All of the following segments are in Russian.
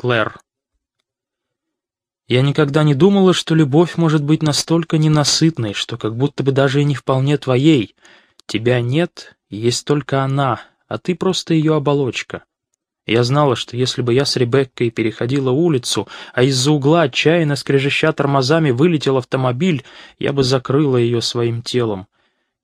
Клэр. Я никогда не думала, что любовь может быть настолько ненасытной, что как будто бы даже и не вполне твоей. Тебя нет, есть только она, а ты просто ее оболочка. Я знала, что если бы я с Ребеккой переходила улицу, а из-за угла отчаянно скрежеща тормозами вылетел автомобиль, я бы закрыла ее своим телом.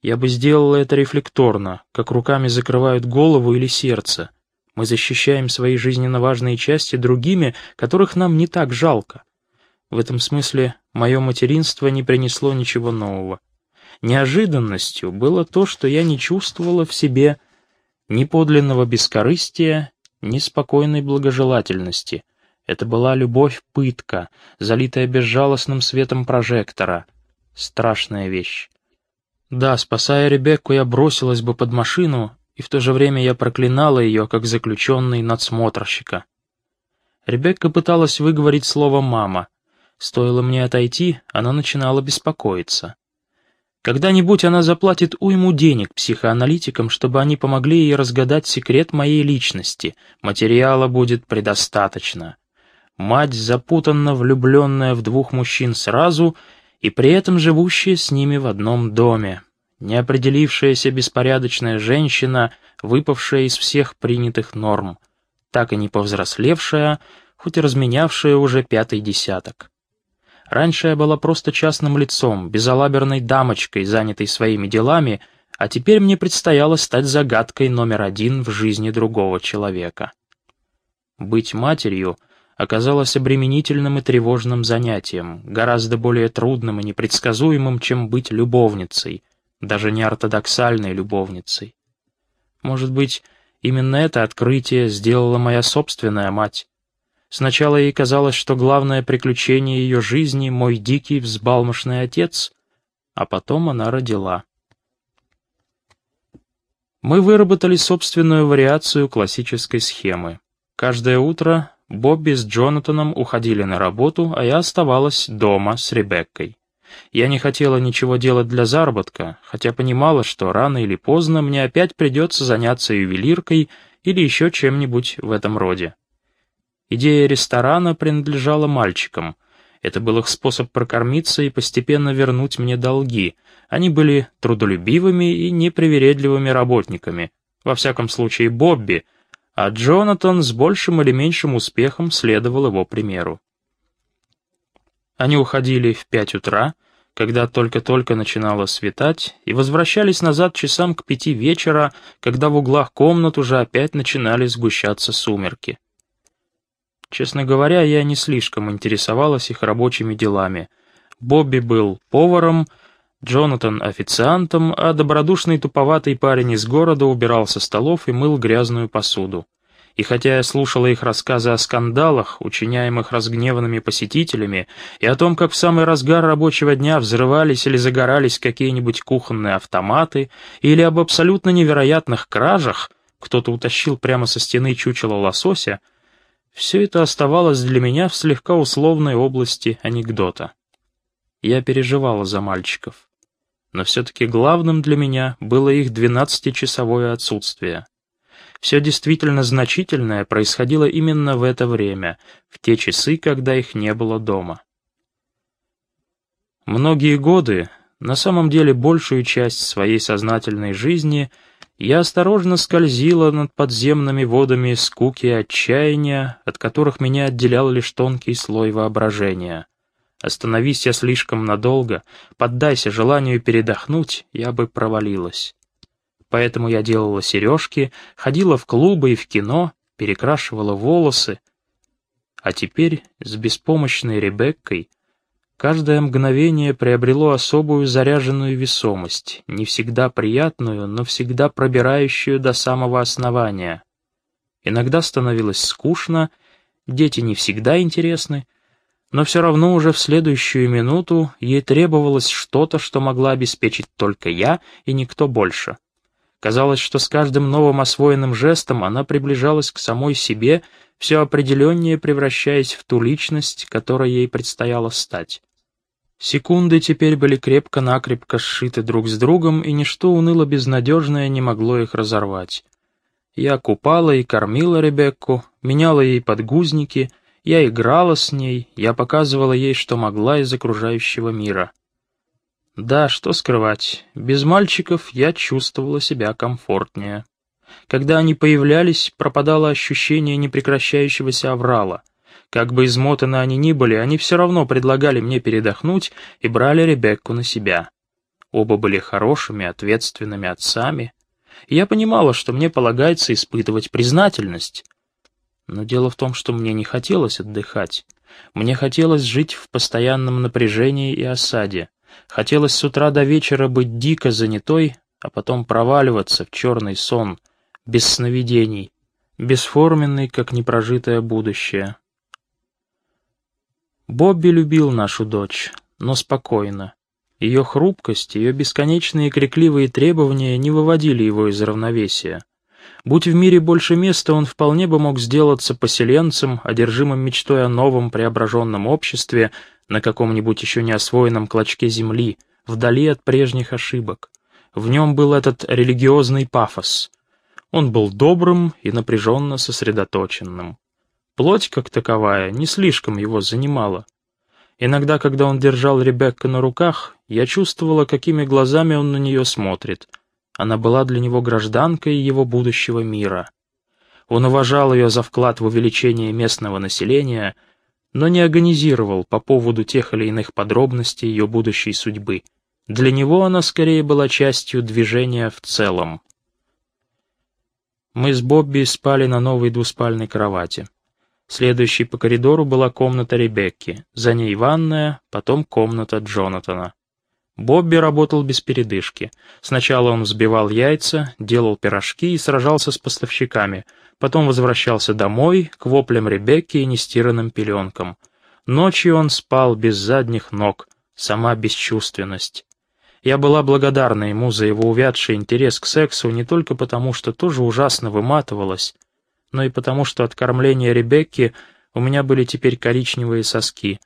Я бы сделала это рефлекторно, как руками закрывают голову или сердце. Мы защищаем свои жизненно важные части другими, которых нам не так жалко. В этом смысле мое материнство не принесло ничего нового. Неожиданностью было то, что я не чувствовала в себе ни подлинного бескорыстия, ни спокойной благожелательности. Это была любовь-пытка, залитая безжалостным светом прожектора. Страшная вещь. Да, спасая Ребекку, я бросилась бы под машину, и в то же время я проклинала ее, как заключенный надсмотрщика. Ребекка пыталась выговорить слово «мама». Стоило мне отойти, она начинала беспокоиться. Когда-нибудь она заплатит уйму денег психоаналитикам, чтобы они помогли ей разгадать секрет моей личности. Материала будет предостаточно. Мать, запутанно влюбленная в двух мужчин сразу — и при этом живущая с ними в одном доме. Неопределившаяся беспорядочная женщина, выпавшая из всех принятых норм, так и не повзрослевшая, хоть и разменявшая уже пятый десяток. Раньше я была просто частным лицом, безалаберной дамочкой, занятой своими делами, а теперь мне предстояло стать загадкой номер один в жизни другого человека. Быть матерью — оказалось обременительным и тревожным занятием, гораздо более трудным и непредсказуемым, чем быть любовницей, даже не ортодоксальной любовницей. Может быть, именно это открытие сделала моя собственная мать. Сначала ей казалось, что главное приключение ее жизни — мой дикий взбалмошный отец, а потом она родила. Мы выработали собственную вариацию классической схемы. Каждое утро Бобби с Джонатаном уходили на работу, а я оставалась дома с Ребеккой. Я не хотела ничего делать для заработка, хотя понимала, что рано или поздно мне опять придется заняться ювелиркой или еще чем-нибудь в этом роде. Идея ресторана принадлежала мальчикам. Это был их способ прокормиться и постепенно вернуть мне долги. Они были трудолюбивыми и непривередливыми работниками. Во всяком случае, Бобби — а Джонатан с большим или меньшим успехом следовал его примеру. Они уходили в пять утра, когда только-только начинало светать, и возвращались назад часам к пяти вечера, когда в углах комнат уже опять начинали сгущаться сумерки. Честно говоря, я не слишком интересовалась их рабочими делами. Бобби был поваром, Джонатан — официантом, а добродушный туповатый парень из города убирал со столов и мыл грязную посуду. И хотя я слушала их рассказы о скандалах, учиняемых разгневанными посетителями, и о том, как в самый разгар рабочего дня взрывались или загорались какие-нибудь кухонные автоматы, или об абсолютно невероятных кражах, кто-то утащил прямо со стены чучело лосося, все это оставалось для меня в слегка условной области анекдота. Я переживала за мальчиков но все-таки главным для меня было их двенадцатичасовое отсутствие. Все действительно значительное происходило именно в это время, в те часы, когда их не было дома. Многие годы, на самом деле большую часть своей сознательной жизни, я осторожно скользила над подземными водами скуки и отчаяния, от которых меня отделял лишь тонкий слой воображения — Остановись я слишком надолго, поддайся желанию передохнуть, я бы провалилась. Поэтому я делала сережки, ходила в клубы и в кино, перекрашивала волосы. А теперь с беспомощной Ребеккой каждое мгновение приобрело особую заряженную весомость, не всегда приятную, но всегда пробирающую до самого основания. Иногда становилось скучно, дети не всегда интересны, но все равно уже в следующую минуту ей требовалось что-то, что могла обеспечить только я и никто больше. Казалось, что с каждым новым освоенным жестом она приближалась к самой себе, все определеннее превращаясь в ту личность, которой ей предстояло стать. Секунды теперь были крепко-накрепко сшиты друг с другом, и ничто уныло-безнадежное не могло их разорвать. Я купала и кормила Ребекку, меняла ей подгузники — Я играла с ней, я показывала ей, что могла из окружающего мира. Да, что скрывать, без мальчиков я чувствовала себя комфортнее. Когда они появлялись, пропадало ощущение непрекращающегося аврала. Как бы измотаны они ни были, они все равно предлагали мне передохнуть и брали Ребекку на себя. Оба были хорошими, ответственными отцами. И я понимала, что мне полагается испытывать признательность. Но дело в том, что мне не хотелось отдыхать. Мне хотелось жить в постоянном напряжении и осаде. Хотелось с утра до вечера быть дико занятой, а потом проваливаться в черный сон, без сновидений, бесформенный, как непрожитое будущее. Бобби любил нашу дочь, но спокойно. Ее хрупкость, ее бесконечные крикливые требования не выводили его из равновесия. Будь в мире больше места, он вполне бы мог сделаться поселенцем, одержимым мечтой о новом преображенном обществе на каком-нибудь еще не освоенном клочке земли, вдали от прежних ошибок. В нем был этот религиозный пафос. Он был добрым и напряженно сосредоточенным. Плоть, как таковая, не слишком его занимала. Иногда, когда он держал Ребекка на руках, я чувствовала, какими глазами он на нее смотрит. Она была для него гражданкой его будущего мира. Он уважал ее за вклад в увеличение местного населения, но не агонизировал по поводу тех или иных подробностей ее будущей судьбы. Для него она скорее была частью движения в целом. Мы с Бобби спали на новой двуспальной кровати. Следующей по коридору была комната Ребекки, за ней ванная, потом комната Джонатана. Бобби работал без передышки. Сначала он взбивал яйца, делал пирожки и сражался с поставщиками, потом возвращался домой, к воплям Ребекки и нестиранным пеленкам. Ночью он спал без задних ног, сама бесчувственность. Я была благодарна ему за его увядший интерес к сексу не только потому, что тоже ужасно выматывалась, но и потому, что от кормления Ребекки у меня были теперь коричневые соски.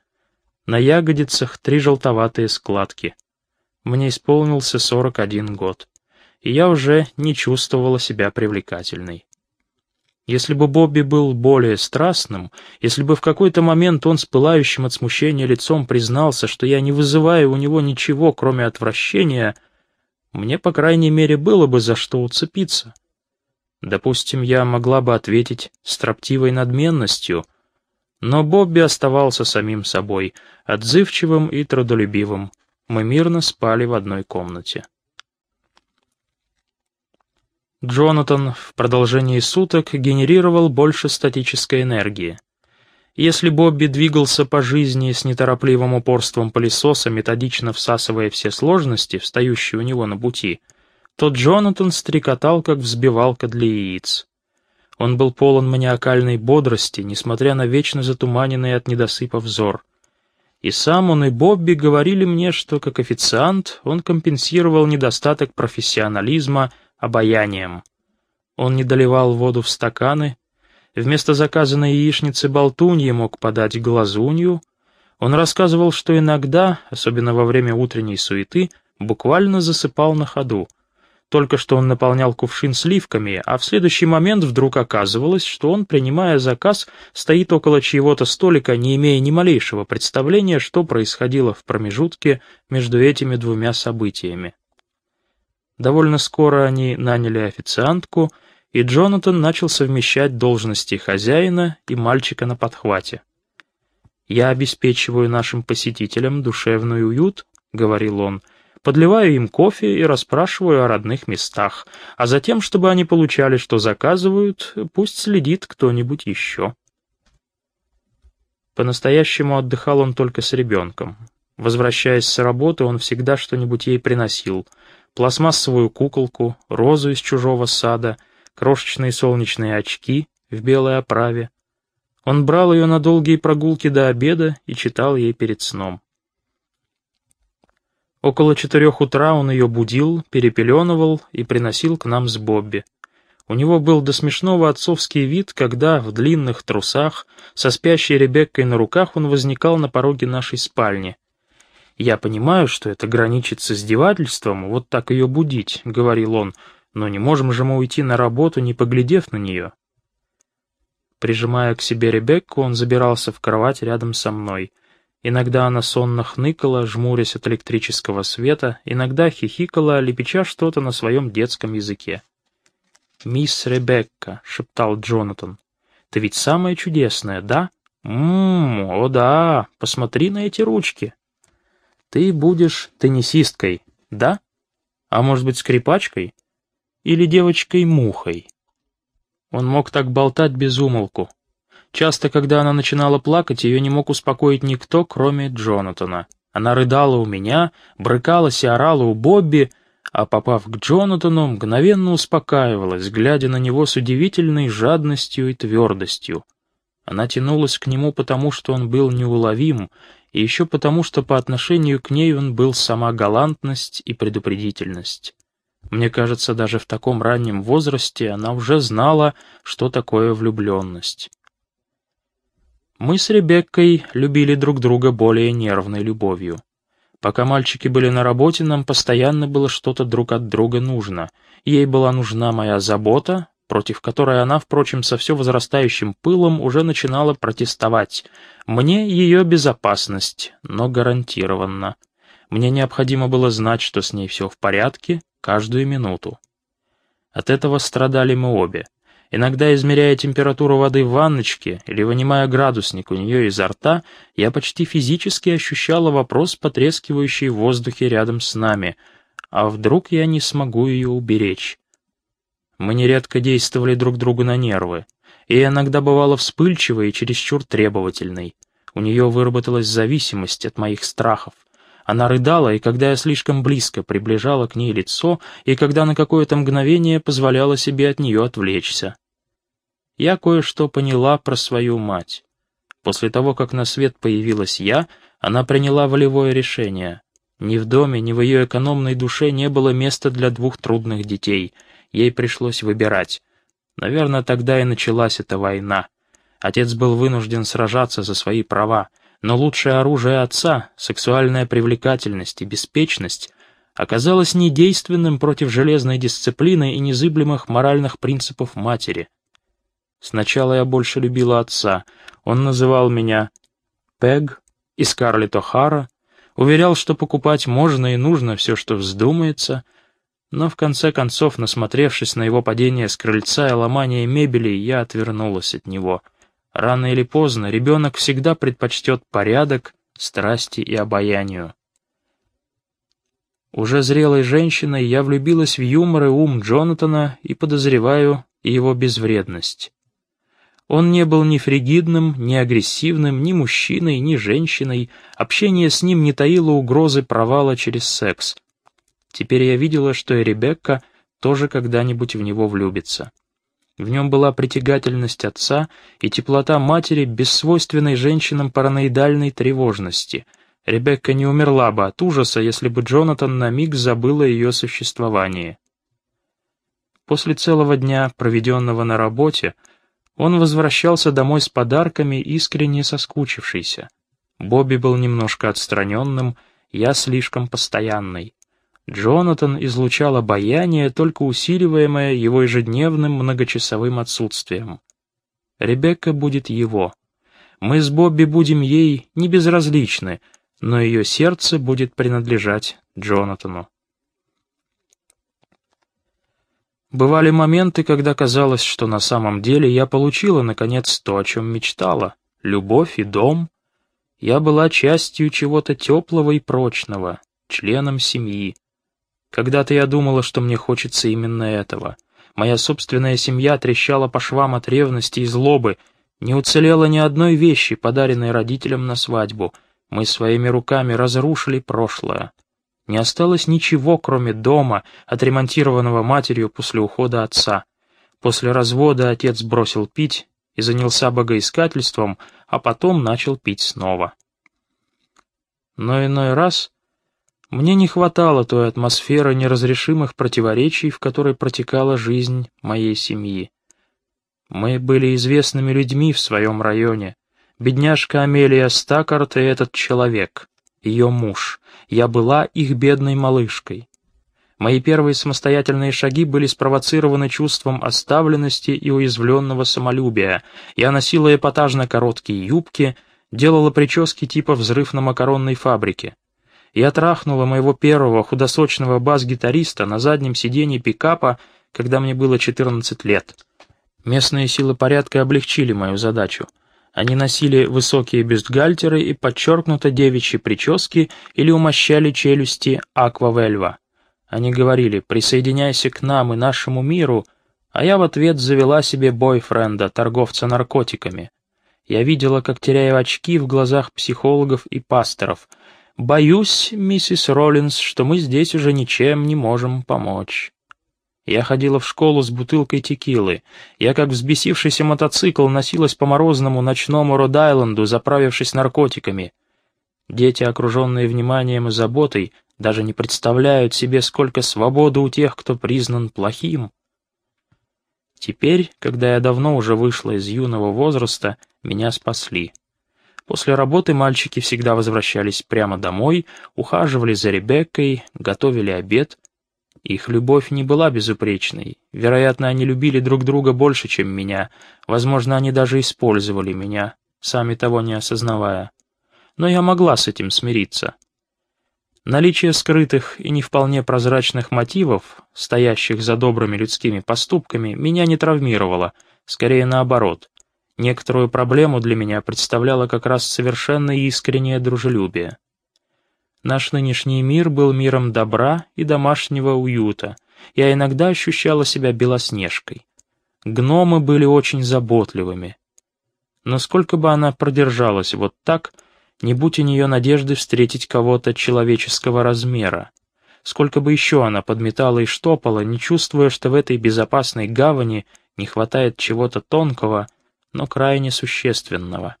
На ягодицах три желтоватые складки. Мне исполнился 41 год, и я уже не чувствовала себя привлекательной. Если бы Бобби был более страстным, если бы в какой-то момент он с пылающим от смущения лицом признался, что я не вызываю у него ничего, кроме отвращения, мне, по крайней мере, было бы за что уцепиться. Допустим, я могла бы ответить строптивой надменностью, но Бобби оставался самим собой, отзывчивым и трудолюбивым. Мы мирно спали в одной комнате. Джонатан в продолжении суток генерировал больше статической энергии. Если Бобби двигался по жизни с неторопливым упорством пылесоса, методично всасывая все сложности, встающие у него на пути — то Джонатан стрекотал, как взбивалка для яиц. Он был полон маниакальной бодрости, несмотря на вечно затуманенный от недосыпа взор. И сам он, и Бобби говорили мне, что как официант он компенсировал недостаток профессионализма обаянием. Он не доливал воду в стаканы, вместо заказанной яичницы болтуньи мог подать глазунью, он рассказывал, что иногда, особенно во время утренней суеты, буквально засыпал на ходу — только что он наполнял кувшин сливками, а в следующий момент вдруг оказывалось, что он, принимая заказ, стоит около чьего-то столика, не имея ни малейшего представления, что происходило в промежутке между этими двумя событиями. Довольно скоро они наняли официантку, и Джонатан начал совмещать должности хозяина и мальчика на подхвате. «Я обеспечиваю нашим посетителям душевный уют», — говорил он, — подливаю им кофе и расспрашиваю о родных местах, а затем, чтобы они получали, что заказывают, пусть следит кто-нибудь еще. По-настоящему отдыхал он только с ребенком. Возвращаясь с работы, он всегда что-нибудь ей приносил. Пластмассовую куколку, розу из чужого сада, крошечные солнечные очки в белой оправе. Он брал ее на долгие прогулки до обеда и читал ей перед сном. Около четырех утра он ее будил, перепеленывал и приносил к нам с Бобби. У него был до смешного отцовский вид, когда в длинных трусах, со спящей Ребеккой на руках, он возникал на пороге нашей спальни. «Я понимаю, что это граничит с издевательством, вот так ее будить», — говорил он, «но не можем же мы уйти на работу, не поглядев на нее». Прижимая к себе Ребекку, он забирался в кровать рядом со мной. Иногда она сонно хныкала, жмурясь от электрического света, иногда хихикала, лепеча что-то на своем детском языке. «Мисс Ребекка», — шептал Джонатан, — «ты ведь самая чудесная, да? Ммм, о да, посмотри на эти ручки. Ты будешь теннисисткой, да? А может быть, скрипачкой? Или девочкой-мухой?» Он мог так болтать без умолку. Часто, когда она начинала плакать, ее не мог успокоить никто, кроме Джонатана. Она рыдала у меня, брыкалась и орала у Бобби, а попав к Джонатану, мгновенно успокаивалась, глядя на него с удивительной жадностью и твердостью. Она тянулась к нему потому, что он был неуловим, и еще потому, что по отношению к ней он был сама галантность и предупредительность. Мне кажется, даже в таком раннем возрасте она уже знала, что такое влюбленность. Мы с Ребеккой любили друг друга более нервной любовью. Пока мальчики были на работе, нам постоянно было что-то друг от друга нужно. Ей была нужна моя забота, против которой она, впрочем, со все возрастающим пылом уже начинала протестовать. Мне ее безопасность, но гарантированно. Мне необходимо было знать, что с ней все в порядке, каждую минуту. От этого страдали мы обе. Иногда, измеряя температуру воды в ванночке или вынимая градусник у нее изо рта, я почти физически ощущала вопрос, потрескивающий в воздухе рядом с нами. А вдруг я не смогу ее уберечь? Мы нередко действовали друг другу на нервы, и иногда бывала вспыльчивой и чересчур требовательной. У нее выработалась зависимость от моих страхов. Она рыдала, и когда я слишком близко приближала к ней лицо, и когда на какое-то мгновение позволяла себе от нее отвлечься я кое-что поняла про свою мать. После того, как на свет появилась я, она приняла волевое решение. Ни в доме, ни в ее экономной душе не было места для двух трудных детей. Ей пришлось выбирать. Наверное, тогда и началась эта война. Отец был вынужден сражаться за свои права, но лучшее оружие отца, сексуальная привлекательность и беспечность, оказалось недейственным против железной дисциплины и незыблемых моральных принципов матери — Сначала я больше любила отца. Он называл меня Пег и Скарлетт О'Хара, уверял, что покупать можно и нужно все, что вздумается, но в конце концов, насмотревшись на его падение с крыльца и ломание мебели, я отвернулась от него. Рано или поздно ребенок всегда предпочтет порядок, страсти и обаянию. Уже зрелой женщиной я влюбилась в юмор и ум Джонатана и подозреваю его безвредность. Он не был ни фригидным, ни агрессивным, ни мужчиной, ни женщиной. Общение с ним не таило угрозы провала через секс. Теперь я видела, что и Ребекка тоже когда-нибудь в него влюбится. В нем была притягательность отца и теплота матери без свойственной женщинам параноидальной тревожности. Ребекка не умерла бы от ужаса, если бы Джонатан на миг забыл о ее существовании. После целого дня, проведенного на работе, он возвращался домой с подарками, искренне соскучившийся. Бобби был немножко отстраненным, я слишком постоянной. Джонатан излучал обаяние, только усиливаемое его ежедневным многочасовым отсутствием. Ребекка будет его. Мы с Бобби будем ей не безразличны, но ее сердце будет принадлежать Джонатану. Бывали моменты, когда казалось, что на самом деле я получила, наконец, то, о чем мечтала — любовь и дом. Я была частью чего-то теплого и прочного, членом семьи. Когда-то я думала, что мне хочется именно этого. Моя собственная семья трещала по швам от ревности и злобы, не уцелело ни одной вещи, подаренной родителям на свадьбу. Мы своими руками разрушили прошлое. Не осталось ничего, кроме дома, отремонтированного матерью после ухода отца. После развода отец бросил пить и занялся богоискательством, а потом начал пить снова. Но иной раз мне не хватало той атмосферы неразрешимых противоречий, в которой протекала жизнь моей семьи. Мы были известными людьми в своем районе. Бедняжка Амелия Стакарт и этот человек, ее муж. Я была их бедной малышкой. Мои первые самостоятельные шаги были спровоцированы чувством оставленности и уязвленного самолюбия. Я носила эпатажно короткие юбки, делала прически типа «взрыв на макаронной фабрике». Я трахнула моего первого худосочного бас-гитариста на заднем сиденье пикапа, когда мне было 14 лет. Местные силы порядка облегчили мою задачу. Они носили высокие бюстгальтеры и подчеркнуто девичьи прически или умощали челюсти аквавельва. Они говорили «присоединяйся к нам и нашему миру», а я в ответ завела себе бойфренда, торговца наркотиками. Я видела, как теряю очки в глазах психологов и пасторов. «Боюсь, миссис Роллинс, что мы здесь уже ничем не можем помочь». Я ходила в школу с бутылкой текилы. Я, как взбесившийся мотоцикл, носилась по морозному ночному Род-Айленду, заправившись наркотиками. Дети, окруженные вниманием и заботой, даже не представляют себе, сколько свободы у тех, кто признан плохим. Теперь, когда я давно уже вышла из юного возраста, меня спасли. После работы мальчики всегда возвращались прямо домой, ухаживали за Ребеккой, готовили обед. Их любовь не была безупречной. Вероятно, они любили друг друга больше, чем меня. Возможно, они даже использовали меня, сами того не осознавая. Но я могла с этим смириться. Наличие скрытых и не вполне прозрачных мотивов, стоящих за добрыми людскими поступками, меня не травмировало, скорее наоборот. Некоторую проблему для меня представляло как раз совершенно искреннее дружелюбие. Наш нынешний мир был миром добра и домашнего уюта. Я иногда ощущала себя белоснежкой. Гномы были очень заботливыми. Но сколько бы она продержалась вот так — не будь у нее надежды встретить кого-то человеческого размера. Сколько бы еще она подметала и штопала, не чувствуя, что в этой безопасной гавани не хватает чего-то тонкого, но крайне существенного —